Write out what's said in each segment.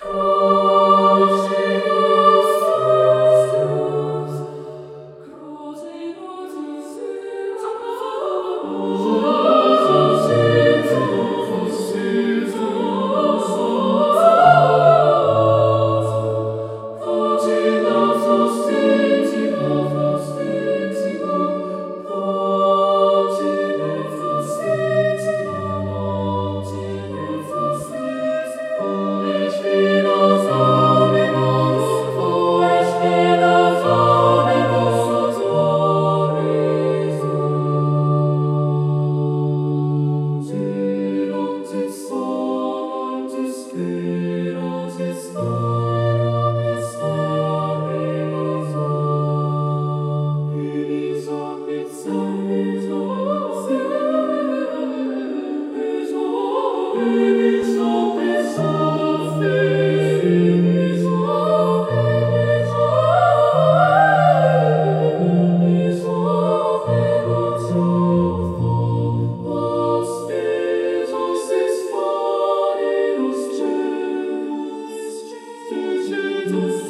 Cool.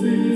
see.